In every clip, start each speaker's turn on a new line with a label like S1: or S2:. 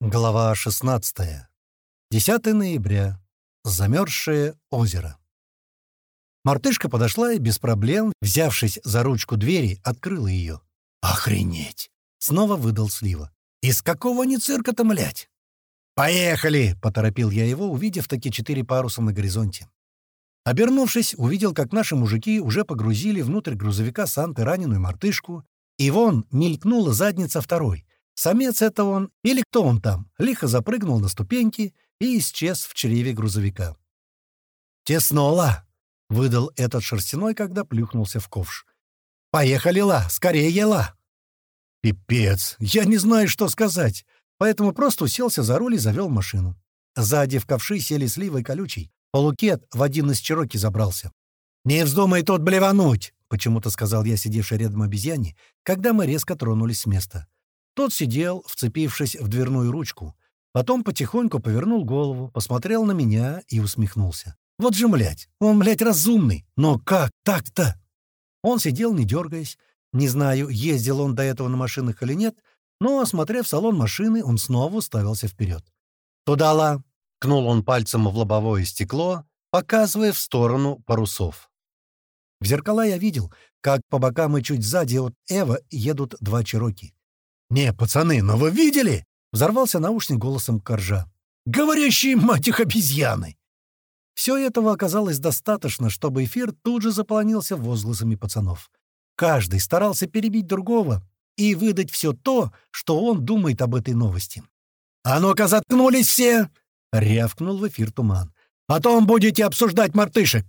S1: Глава 16. 10 ноября. Замерзшее озеро. Мартышка подошла и без проблем, взявшись за ручку двери, открыла ее. «Охренеть!» — снова выдал Слива. «Из какого они цирка-то, млять?» «Поехали!» — поторопил я его, увидев такие четыре паруса на горизонте. Обернувшись, увидел, как наши мужики уже погрузили внутрь грузовика Санты раненую мартышку, и вон мелькнула задница второй — Самец это он или кто он там, лихо запрыгнул на ступеньки и исчез в чреве грузовика. «Теснола!» — выдал этот шерстяной, когда плюхнулся в ковш. «Поехали, Ла! Скорее, Ла!» «Пипец! Я не знаю, что сказать!» Поэтому просто уселся за руль и завел машину. Сзади в ковши сели сливой колючий. Полукет в один из чероки забрался. «Не вздумай тут блевануть!» — почему-то сказал я, сидевший рядом обезьяне, когда мы резко тронулись с места. Тот сидел, вцепившись в дверную ручку. Потом потихоньку повернул голову, посмотрел на меня и усмехнулся. «Вот же, млядь, он, млядь, разумный, но как так-то?» Он сидел, не дергаясь. Не знаю, ездил он до этого на машинах или нет, но, осмотрев салон машины, он снова уставился вперед. «Туда-ла!» — кнул он пальцем в лобовое стекло, показывая в сторону парусов. В зеркала я видел, как по бокам и чуть сзади от Эва едут два чероки. «Не, пацаны, но вы видели?» — взорвался наушник голосом коржа. «Говорящие, мать их, обезьяны!» Все этого оказалось достаточно, чтобы эфир тут же заполонился возгласами пацанов. Каждый старался перебить другого и выдать все то, что он думает об этой новости. «А ну-ка, заткнулись все!» — рявкнул в эфир туман. «Потом будете обсуждать мартышек!»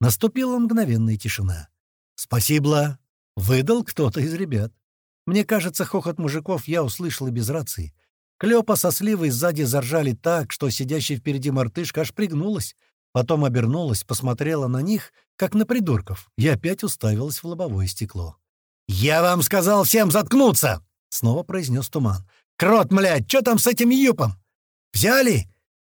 S1: Наступила мгновенная тишина. «Спасибо!» — выдал кто-то из ребят. Мне кажется, хохот мужиков я услышал и без рации. Клёпа со сливой сзади заржали так, что сидящая впереди мартышка аж пригнулась. Потом обернулась, посмотрела на них, как на придурков, и опять уставилась в лобовое стекло. «Я вам сказал всем заткнуться!» — снова произнес Туман. «Крот, млядь, что там с этим юпом? Взяли?»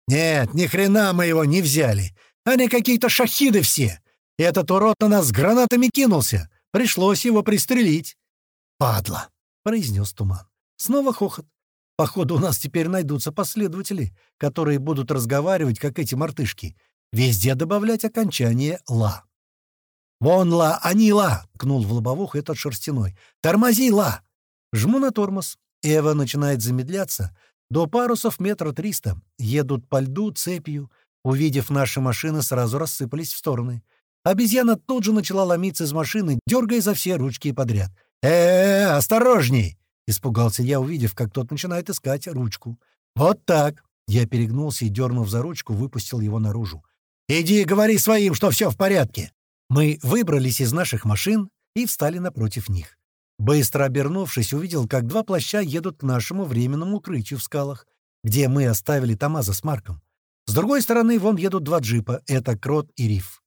S1: «Нет, ни хрена мы его не взяли. Они какие-то шахиды все. Этот урод на нас с гранатами кинулся. Пришлось его пристрелить. «Падла!» — произнес Туман. Снова хохот. «Походу, у нас теперь найдутся последователи, которые будут разговаривать, как эти мартышки. Везде добавлять окончание «ла». «Вон ла, они ла!» — кнул в лобовух этот шерстяной. «Тормози ла!» Жму на тормоз. Эва начинает замедляться. До парусов метра триста. Едут по льду цепью. Увидев наши машины, сразу рассыпались в стороны. Обезьяна тут же начала ломиться из машины, дергая за все ручки подряд э, -э, осторожней!» — испугался я, увидев, как тот начинает искать ручку. «Вот так!» — я перегнулся и, дернув за ручку, выпустил его наружу. «Иди говори своим, что все в порядке!» Мы выбрались из наших машин и встали напротив них. Быстро обернувшись, увидел, как два плаща едут к нашему временному укрытию в скалах, где мы оставили Тамаза с Марком. С другой стороны, вон едут два джипа — это Крот и Риф.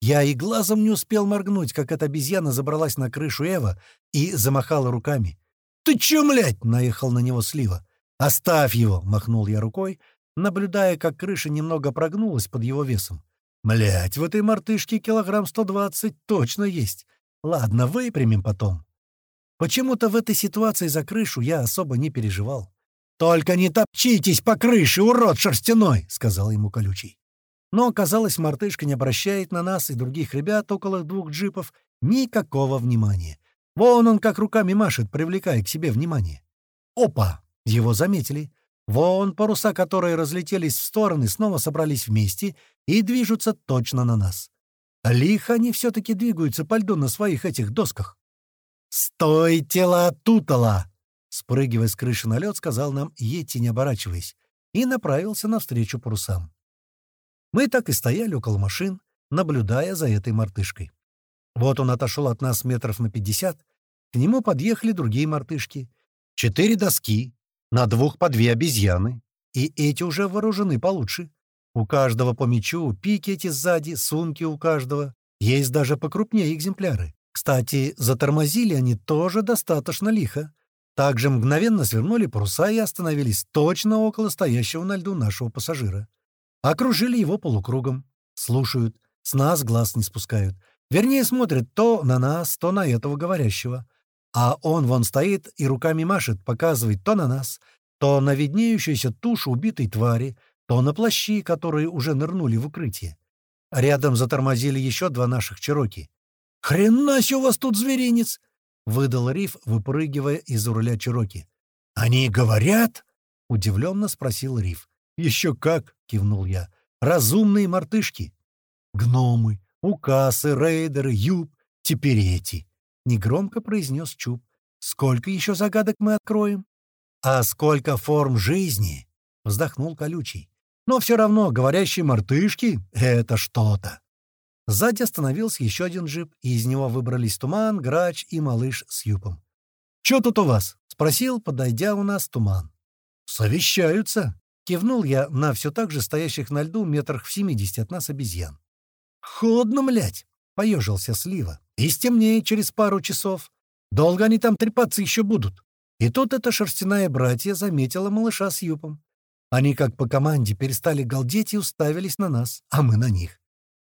S1: Я и глазом не успел моргнуть, как эта обезьяна забралась на крышу Эва и замахала руками. «Ты чё, млядь?» — наехал на него Слива. «Оставь его!» — махнул я рукой, наблюдая, как крыша немного прогнулась под его весом. «Млядь, в этой мартышке килограмм сто двадцать точно есть. Ладно, выпрямим потом». Почему-то в этой ситуации за крышу я особо не переживал. «Только не топчитесь по крыше, урод шерстяной!» — сказал ему колючий. Но, оказалось, мартышка не обращает на нас и других ребят около двух джипов никакого внимания. Вон он как руками машет, привлекая к себе внимание. Опа! Его заметили. Вон паруса, которые разлетелись в стороны, снова собрались вместе и движутся точно на нас. Лихо они все-таки двигаются по льду на своих этих досках. «Стой, тела тутала!» Спрыгивая с крыши на лед, сказал нам Йети, не оборачиваясь, и направился навстречу парусам. Мы так и стояли около машин, наблюдая за этой мартышкой. Вот он отошел от нас метров на пятьдесят, к нему подъехали другие мартышки. Четыре доски, на двух по две обезьяны, и эти уже вооружены получше. У каждого по мечу, пики эти сзади, сумки у каждого. Есть даже покрупнее экземпляры. Кстати, затормозили они тоже достаточно лихо. Также мгновенно свернули паруса и остановились точно около стоящего на льду нашего пассажира. Окружили его полукругом. Слушают. С нас глаз не спускают. Вернее, смотрят то на нас, то на этого говорящего. А он вон стоит и руками машет, показывает то на нас, то на виднеющуюся тушу убитой твари, то на плащи, которые уже нырнули в укрытие. Рядом затормозили еще два наших чероки. «Хрена у вас тут зверинец!» — выдал Риф, выпрыгивая из руля чероки. «Они говорят?» — удивленно спросил Риф. «Еще как!» — кивнул я. «Разумные мартышки!» «Гномы, укасы, рейдеры, юб, теперь эти!» — негромко произнес Чуб. «Сколько еще загадок мы откроем?» «А сколько форм жизни!» — вздохнул Колючий. «Но все равно говорящие мартышки — это что-то!» Сзади остановился еще один джип, и из него выбрались Туман, Грач и Малыш с Юпом. «Чё тут у вас?» — спросил, подойдя у нас Туман. «Совещаются!» — кивнул я на все так же стоящих на льду метрах в семидесяти от нас обезьян. «Холодно, млять!» — поежился Слива. «И стемнеет через пару часов. Долго они там трепаться еще будут?» И тут эта шерстяная братья заметила малыша с Юпом. Они, как по команде, перестали галдеть и уставились на нас, а мы на них.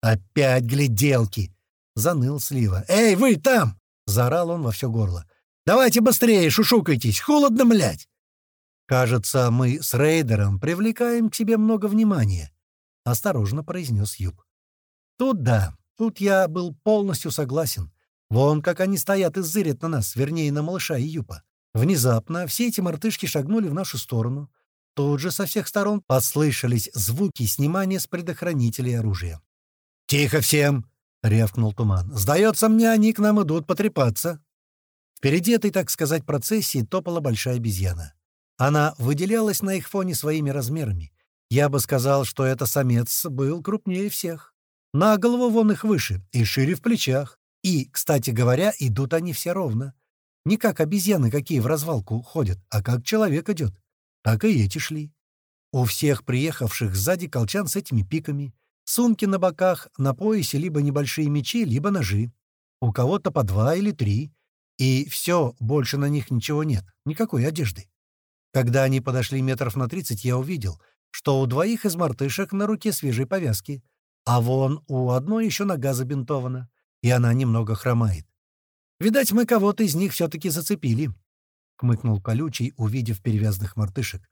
S1: «Опять гляделки!» — заныл Слива. «Эй, вы там!» — заорал он во все горло. «Давайте быстрее, шушукайтесь! Холодно, млять!» «Кажется, мы с рейдером привлекаем к себе много внимания», — осторожно произнес Юб. «Тут да, тут я был полностью согласен. Вон как они стоят и зырят на нас, вернее, на малыша и Юпа. Внезапно все эти мартышки шагнули в нашу сторону. Тут же со всех сторон послышались звуки снимания с предохранителей оружия. «Тихо всем!» — рявкнул Туман. «Сдается мне, они к нам идут потрепаться». Впереди этой, так сказать, процессии топала большая обезьяна. Она выделялась на их фоне своими размерами. Я бы сказал, что это самец был крупнее всех. На голову вон их выше и шире в плечах. И, кстати говоря, идут они все ровно. Не как обезьяны, какие в развалку ходят, а как человек идет. Так и эти шли. У всех приехавших сзади колчан с этими пиками. Сумки на боках, на поясе либо небольшие мечи, либо ножи. У кого-то по два или три. И все, больше на них ничего нет, никакой одежды. Когда они подошли метров на тридцать, я увидел, что у двоих из мартышек на руке свежие повязки, а вон у одной еще нога забинтована, и она немного хромает. Видать, мы кого-то из них все-таки зацепили, — кмыкнул колючий, увидев перевязанных мартышек.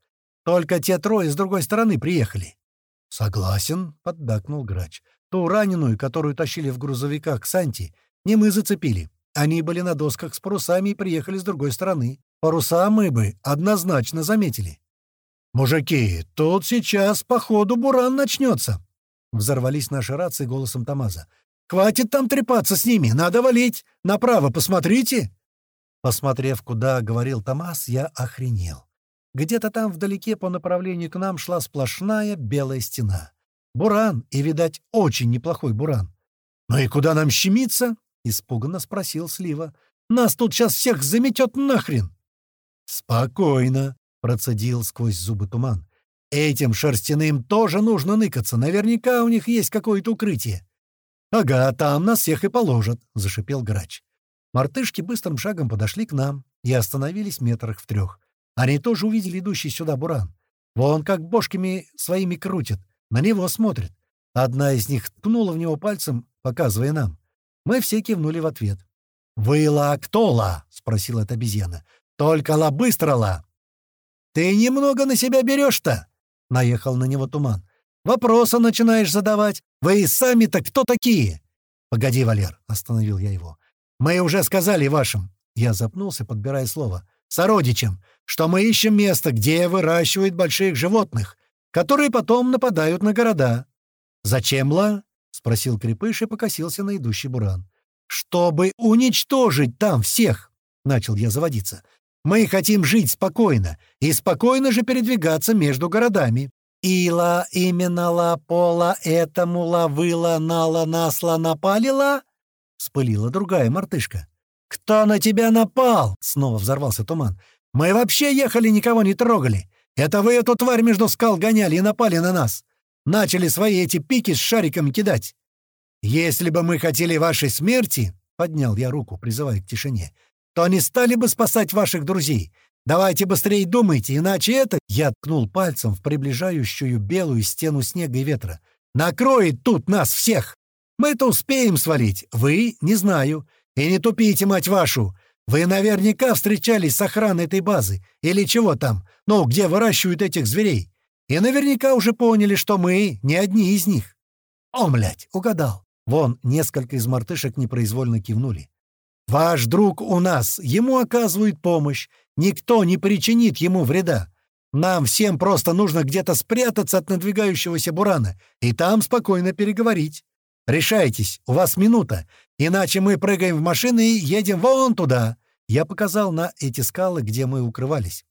S1: Только те трое с другой стороны приехали. «Согласен», — поддакнул грач. «Ту раненую, которую тащили в грузовиках к Санти, не мы зацепили. Они были на досках с парусами и приехали с другой стороны. Паруса мы бы однозначно заметили». «Мужики, тут сейчас, походу, буран начнется!» Взорвались наши рации голосом Тамаза. «Хватит там трепаться с ними, надо валить! Направо посмотрите!» Посмотрев, куда говорил Тамаз, я охренел. Где-то там вдалеке по направлению к нам шла сплошная белая стена. Буран, и, видать, очень неплохой буран. «Ну и куда нам щемиться?» — испуганно спросил Слива. «Нас тут сейчас всех заметет нахрен!» «Спокойно!» — процедил сквозь зубы туман. «Этим шерстяным тоже нужно ныкаться. Наверняка у них есть какое-то укрытие». «Ага, там нас всех и положат», — зашипел грач. Мартышки быстрым шагом подошли к нам и остановились метрах в трех. Они тоже увидели идущий сюда буран. Вон как бошками своими крутят, на него смотрят. Одна из них ткнула в него пальцем, показывая нам. Мы все кивнули в ответ. «Вы-ла кто-ла?» — спросила эта обезьяна. «Только-ла быстро-ла!» «Ты немного на себя берешь-то?» — наехал на него туман. «Вопросы начинаешь задавать. Вы и сами-то кто такие?» «Погоди, Валер», — остановил я его. «Мы уже сказали вашим». Я запнулся, подбирая слово сородичам, что мы ищем место, где выращивают больших животных, которые потом нападают на города. «Зачем, ла?» — спросил Крепыш и покосился на идущий буран. «Чтобы уничтожить там всех!» — начал я заводиться. «Мы хотим жить спокойно, и спокойно же передвигаться между городами. Ила именно ла пола этому ла выла нала насла напалила?» — спылила другая мартышка. «Кто на тебя напал?» — снова взорвался туман. «Мы вообще ехали, никого не трогали. Это вы эту тварь между скал гоняли и напали на нас. Начали свои эти пики с шариком кидать. Если бы мы хотели вашей смерти, — поднял я руку, призывая к тишине, — то не стали бы спасать ваших друзей. Давайте быстрее думайте, иначе это...» Я ткнул пальцем в приближающую белую стену снега и ветра. «Накроет тут нас всех! Мы-то успеем свалить, вы — не знаю. И не тупите, мать вашу! Вы наверняка встречались с охраной этой базы, или чего там, ну, где выращивают этих зверей. И наверняка уже поняли, что мы не одни из них. О, млядь, угадал. Вон, несколько из мартышек непроизвольно кивнули. «Ваш друг у нас, ему оказывают помощь. Никто не причинит ему вреда. Нам всем просто нужно где-то спрятаться от надвигающегося бурана и там спокойно переговорить. Решайтесь, у вас минута, иначе мы прыгаем в машины и едем вон туда». Я показал на эти скалы, где мы укрывались.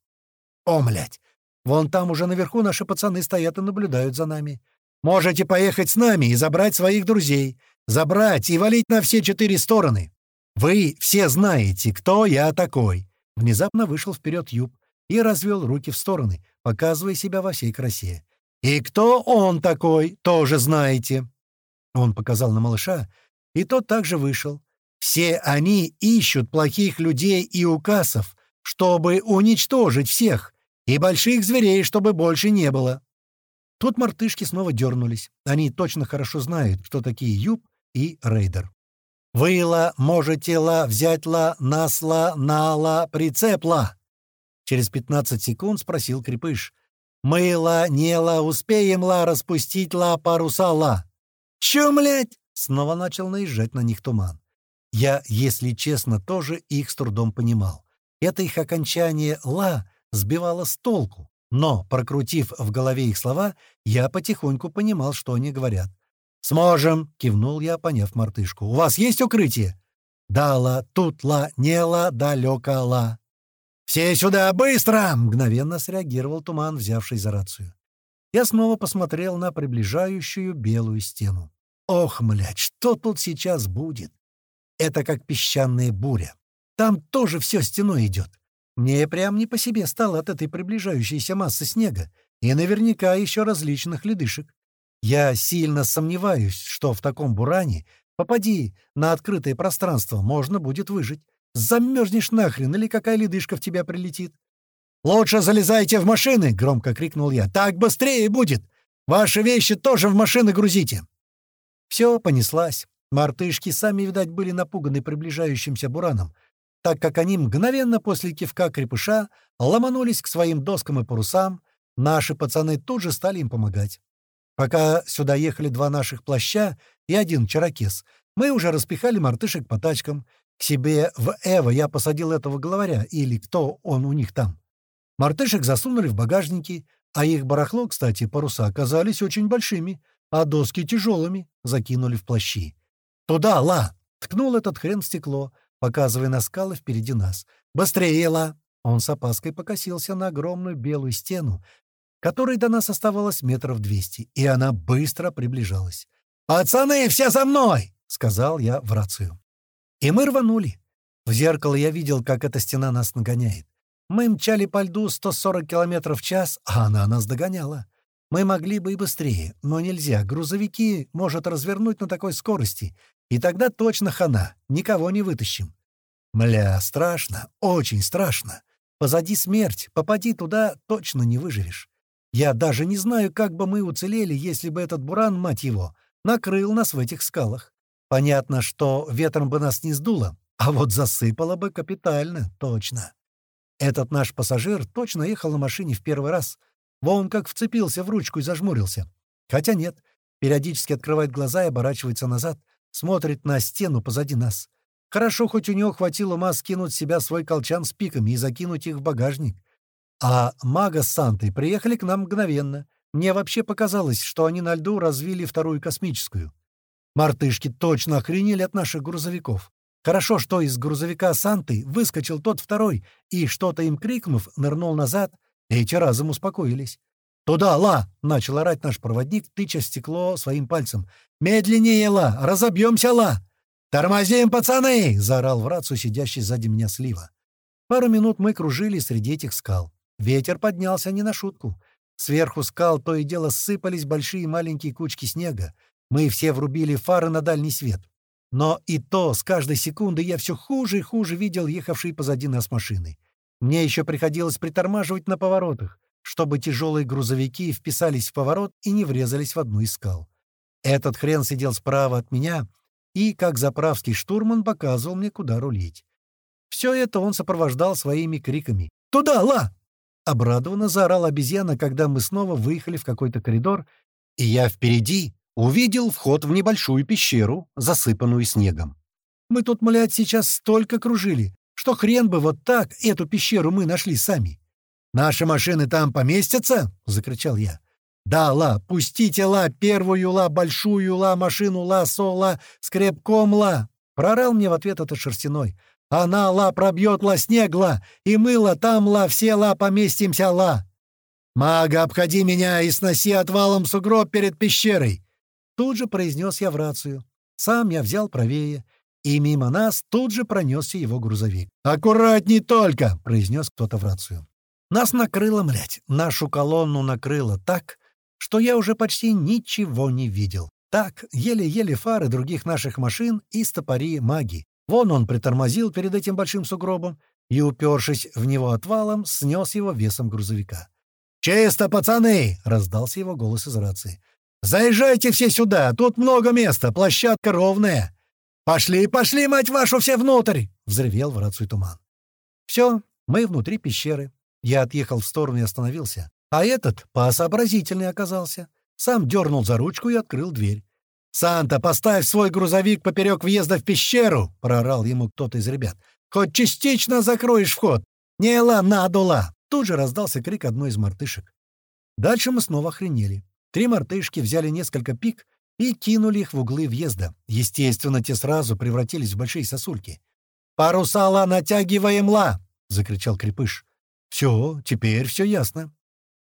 S1: «О, млядь! Вон там уже наверху наши пацаны стоят и наблюдают за нами. Можете поехать с нами и забрать своих друзей. Забрать и валить на все четыре стороны. Вы все знаете, кто я такой». Внезапно вышел вперед Юб и развел руки в стороны, показывая себя во всей красе. «И кто он такой, тоже знаете». Он показал на малыша, и тот также вышел. «Все они ищут плохих людей и укасов, чтобы уничтожить всех, и больших зверей, чтобы больше не было». Тут мартышки снова дернулись. Они точно хорошо знают, кто такие Юб и Рейдер. «Вы, ла, можете, ла, взять, ла, нас, ла, на, ла, прицеп, ла!» Через пятнадцать секунд спросил Крепыш. «Мы, ла, не, ла, успеем, ла, распустить, ла, паруса, ла!» «Чё, млядь?» — снова начал наезжать на них туман. Я, если честно, тоже их с трудом понимал. Это их окончание «ла» сбивало с толку. Но, прокрутив в голове их слова, я потихоньку понимал, что они говорят. «Сможем!» — кивнул я, поняв мартышку. «У вас есть укрытие?» «Дала, тут-ла, не-ла, далеко-ла». «Все сюда, быстро!» — мгновенно среагировал туман, взявший за рацию. Я снова посмотрел на приближающую белую стену. «Ох, млядь, что тут сейчас будет?» Это как песчаная буря. Там тоже все стеной идет. Мне прям не по себе стало от этой приближающейся массы снега и наверняка еще различных ледышек. Я сильно сомневаюсь, что в таком буране, попади на открытое пространство, можно будет выжить. Замерзнешь нахрен, или какая ледышка в тебя прилетит. «Лучше залезайте в машины!» — громко крикнул я. «Так быстрее будет! Ваши вещи тоже в машины грузите!» Все понеслась. Мартышки сами, видать, были напуганы приближающимся бураном — так как они мгновенно после кивка крепыша ломанулись к своим доскам и парусам, наши пацаны тут же стали им помогать. Пока сюда ехали два наших плаща и один чаракес, мы уже распихали мартышек по тачкам. К себе в Эва я посадил этого главаря, или кто он у них там. Мартышек засунули в багажники, а их барахло, кстати, паруса оказались очень большими, а доски тяжелыми, закинули в плащи. «Туда, ла!» — ткнул этот хрен в стекло, показывая на скалы впереди нас. «Быстрее, Ла!» Он с опаской покосился на огромную белую стену, которой до нас оставалось метров двести, и она быстро приближалась. «Пацаны, все за мной!» — сказал я в рацию. И мы рванули. В зеркало я видел, как эта стена нас нагоняет. Мы мчали по льду 140 км в час, а она нас догоняла. Мы могли бы и быстрее, но нельзя. Грузовики может развернуть на такой скорости, и тогда точно хана, никого не вытащим. Мля, страшно, очень страшно. Позади смерть, попади туда, точно не выживешь. Я даже не знаю, как бы мы уцелели, если бы этот буран, мать его, накрыл нас в этих скалах. Понятно, что ветром бы нас не сдуло, а вот засыпало бы капитально, точно. Этот наш пассажир точно ехал на машине в первый раз. Вон как вцепился в ручку и зажмурился. Хотя нет, периодически открывает глаза и оборачивается назад, Смотрит на стену позади нас. Хорошо, хоть у него хватило ума скинуть с себя свой колчан с пиками и закинуть их в багажник. А мага с Сантой приехали к нам мгновенно. Мне вообще показалось, что они на льду развили вторую космическую. Мартышки точно охренели от наших грузовиков. Хорошо, что из грузовика Санты выскочил тот второй и, что-то им крикнув, нырнул назад, эти разом успокоились. «Туда, Ла!» — начал орать наш проводник, тыча стекло своим пальцем. «Медленнее, Ла! Разобьемся, Ла!» «Тормозим, пацаны!» — заорал в рацию сидящий сзади меня слива. Пару минут мы кружили среди этих скал. Ветер поднялся не на шутку. Сверху скал то и дело сыпались большие и маленькие кучки снега. Мы все врубили фары на дальний свет. Но и то с каждой секунды я все хуже и хуже видел ехавшие позади нас машины. Мне еще приходилось притормаживать на поворотах чтобы тяжелые грузовики вписались в поворот и не врезались в одну из скал. Этот хрен сидел справа от меня и, как заправский штурман, показывал мне, куда рулить. Все это он сопровождал своими криками. «Туда, ла!» Обрадованно заорал обезьяна, когда мы снова выехали в какой-то коридор, и я впереди увидел вход в небольшую пещеру, засыпанную снегом. Мы тут, млядь, сейчас столько кружили, что хрен бы вот так эту пещеру мы нашли сами. «Наши машины там поместятся?» — закричал я. «Да, ла, пустите, ла, первую, ла, большую, ла, машину, ла, со, ла, скрепком, ла!» Прорал мне в ответ этот шерстяной. «Она, ла, пробьет, ла, снег, ла, и мыло там, ла, все, ла, поместимся, ла!» «Мага, обходи меня и сноси отвалом сугроб перед пещерой!» Тут же произнес я в рацию. Сам я взял правее, и мимо нас тут же пронесся его грузовик. «Аккуратней только!» — произнес кто-то в рацию. Нас накрыло, млять, нашу колонну накрыло так, что я уже почти ничего не видел. Так, еле-еле фары других наших машин и стопори маги. Вон он притормозил перед этим большим сугробом и, упершись в него отвалом, снес его весом грузовика. «Чисто, пацаны!» — раздался его голос из рации. «Заезжайте все сюда, тут много места, площадка ровная!» «Пошли, пошли, мать вашу, все внутрь!» — взревел в рацию туман. Все, мы внутри пещеры. Я отъехал в сторону и остановился. А этот посообразительный оказался. Сам дернул за ручку и открыл дверь. «Санта, поставь свой грузовик поперек въезда в пещеру!» — проорал ему кто-то из ребят. «Хоть частично закроешь вход! Не ла, надула!» Тут же раздался крик одной из мартышек. Дальше мы снова охренели. Три мартышки взяли несколько пик и кинули их в углы въезда. Естественно, те сразу превратились в большие сосульки. «Парусала натягиваем ла!» — закричал крепыш. «Все, теперь все ясно».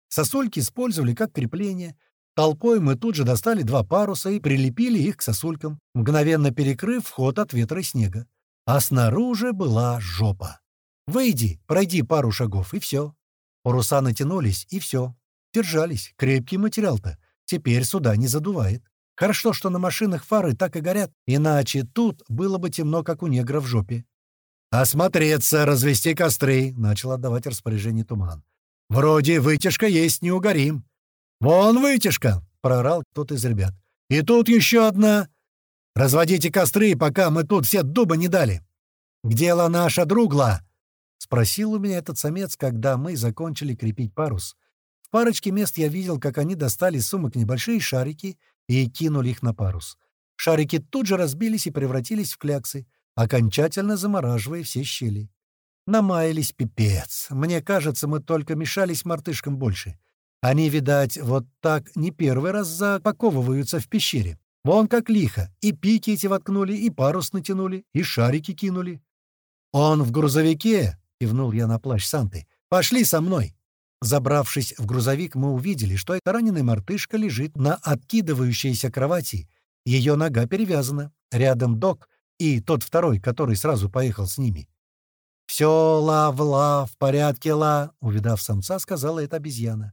S1: Сосульки использовали как крепление. Толпой мы тут же достали два паруса и прилепили их к сосулькам, мгновенно перекрыв вход от ветра и снега. А снаружи была жопа. «Выйди, пройди пару шагов, и все». Паруса натянулись, и все. Держались. Крепкий материал-то. Теперь сюда не задувает. Хорошо, что на машинах фары так и горят, иначе тут было бы темно, как у негра в жопе. «Осмотреться, развести костры», — начал отдавать распоряжение туман. «Вроде вытяжка есть, не угорим». «Вон вытяжка!» — прорал кто-то из ребят. «И тут еще одна. Разводите костры, пока мы тут все дуба не дали». «Где ла наша другла?» — спросил у меня этот самец, когда мы закончили крепить парус. В парочке мест я видел, как они достали из сумок небольшие шарики и кинули их на парус. Шарики тут же разбились и превратились в кляксы, окончательно замораживая все щели. Намаялись пипец. Мне кажется, мы только мешались мартышкам больше. Они, видать, вот так не первый раз запаковываются в пещере. Вон как лихо. И пики эти воткнули, и парус натянули, и шарики кинули. «Он в грузовике!» — кивнул я на плащ Санты. «Пошли со мной!» Забравшись в грузовик, мы увидели, что эта раненая мартышка лежит на откидывающейся кровати. Ее нога перевязана. Рядом док и тот второй, который сразу поехал с ними. «Все, ла-в-ла, в порядке, ла», — увидав самца, сказала эта обезьяна.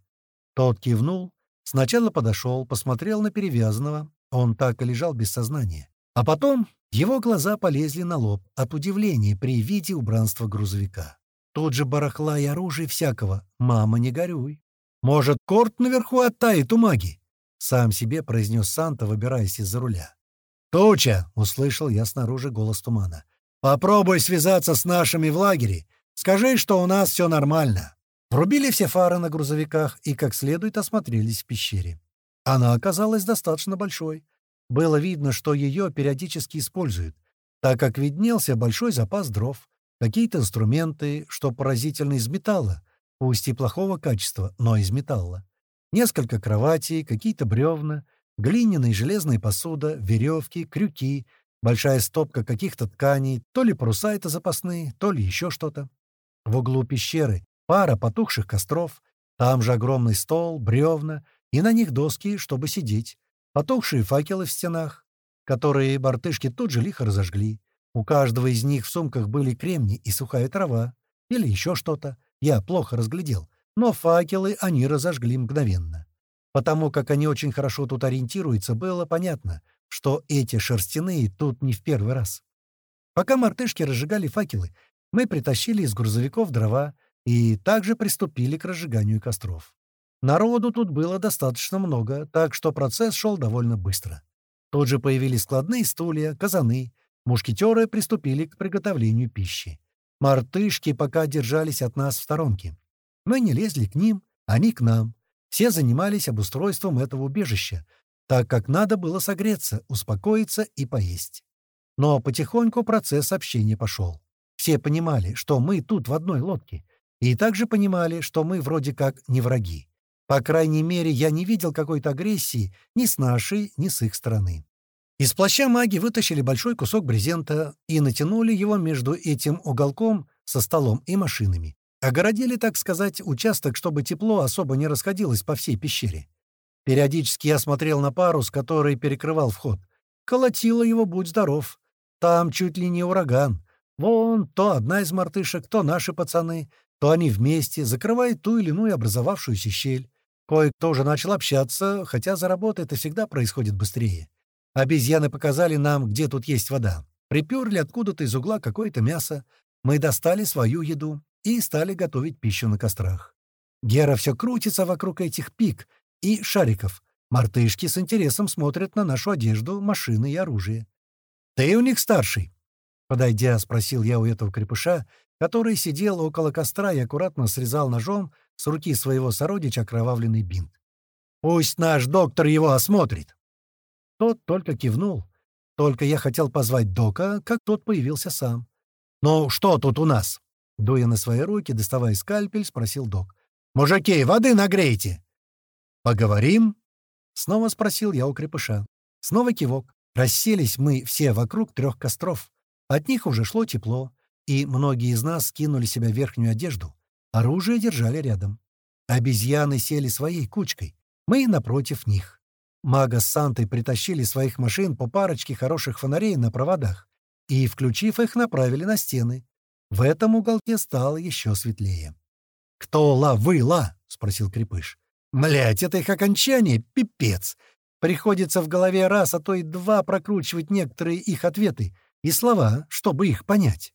S1: Тот кивнул, сначала подошел, посмотрел на перевязанного, он так и лежал без сознания. А потом его глаза полезли на лоб от удивления при виде убранства грузовика. Тут же барахла и оружие всякого. Мама, не горюй. Может, корт наверху оттает у маги? Сам себе произнес Санта, выбираясь из-за руля. «Туча!» — услышал я снаружи голос тумана. «Попробуй связаться с нашими в лагере. Скажи, что у нас все нормально». Врубили все фары на грузовиках и как следует осмотрелись в пещере. Она оказалась достаточно большой. Было видно, что ее периодически используют, так как виднелся большой запас дров, Какие-то инструменты, что поразительно из металла, пусть и плохого качества, но из металла. Несколько кроватей, какие-то бревна, глиняная и железная посуда, веревки, крюки, большая стопка каких-то тканей, то ли паруса это запасные, то ли еще что-то. В углу пещеры пара потухших костров, там же огромный стол, бревна, и на них доски, чтобы сидеть, потухшие факелы в стенах, которые бортышки тут же лихо разожгли. У каждого из них в сумках были кремни и сухая трава. Или еще что-то. Я плохо разглядел. Но факелы они разожгли мгновенно. Потому как они очень хорошо тут ориентируются, было понятно, что эти шерстяные тут не в первый раз. Пока мартышки разжигали факелы, мы притащили из грузовиков дрова и также приступили к разжиганию костров. Народу тут было достаточно много, так что процесс шел довольно быстро. Тут же появились складные стулья, казаны, Мушкетеры приступили к приготовлению пищи. Мартышки пока держались от нас в сторонке. Мы не лезли к ним, они к нам. Все занимались обустройством этого убежища, так как надо было согреться, успокоиться и поесть. Но потихоньку процесс общения пошел. Все понимали, что мы тут в одной лодке, и также понимали, что мы вроде как не враги. По крайней мере, я не видел какой-то агрессии ни с нашей, ни с их стороны. Из плаща маги вытащили большой кусок брезента и натянули его между этим уголком со столом и машинами. Огородили, так сказать, участок, чтобы тепло особо не расходилось по всей пещере. Периодически я смотрел на парус, который перекрывал вход. Колотило его, будь здоров. Там чуть ли не ураган. Вон, то одна из мартышек, то наши пацаны, то они вместе, закрывают ту или иную образовавшуюся щель. Кое-кто уже начал общаться, хотя за работой это всегда происходит быстрее. Обезьяны показали нам, где тут есть вода. Приперли откуда-то из угла какое-то мясо. Мы достали свою еду и стали готовить пищу на кострах. Гера все крутится вокруг этих пик и шариков. Мартышки с интересом смотрят на нашу одежду, машины и оружие. «Ты у них старший?» Подойдя, спросил я у этого крепыша, который сидел около костра и аккуратно срезал ножом с руки своего сородича окровавленный бинт. «Пусть наш доктор его осмотрит». Тот только кивнул. Только я хотел позвать Дока, как тот появился сам. «Ну, что тут у нас?» Дуя на свои руки, доставая скальпель, спросил Док. «Мужики, воды нагрейте!» «Поговорим?» Снова спросил я у крепыша. Снова кивок. Расселись мы все вокруг трех костров. От них уже шло тепло, и многие из нас скинули себе верхнюю одежду. Оружие держали рядом. Обезьяны сели своей кучкой. Мы напротив них. Мага с Сантой притащили своих машин по парочке хороших фонарей на проводах и, включив их, направили на стены. В этом уголке стало еще светлее. «Кто ла, вы ла?» — спросил Крепыш. «Млядь, это их окончание, пипец! Приходится в голове раз, а то и два прокручивать некоторые их ответы и слова, чтобы их понять».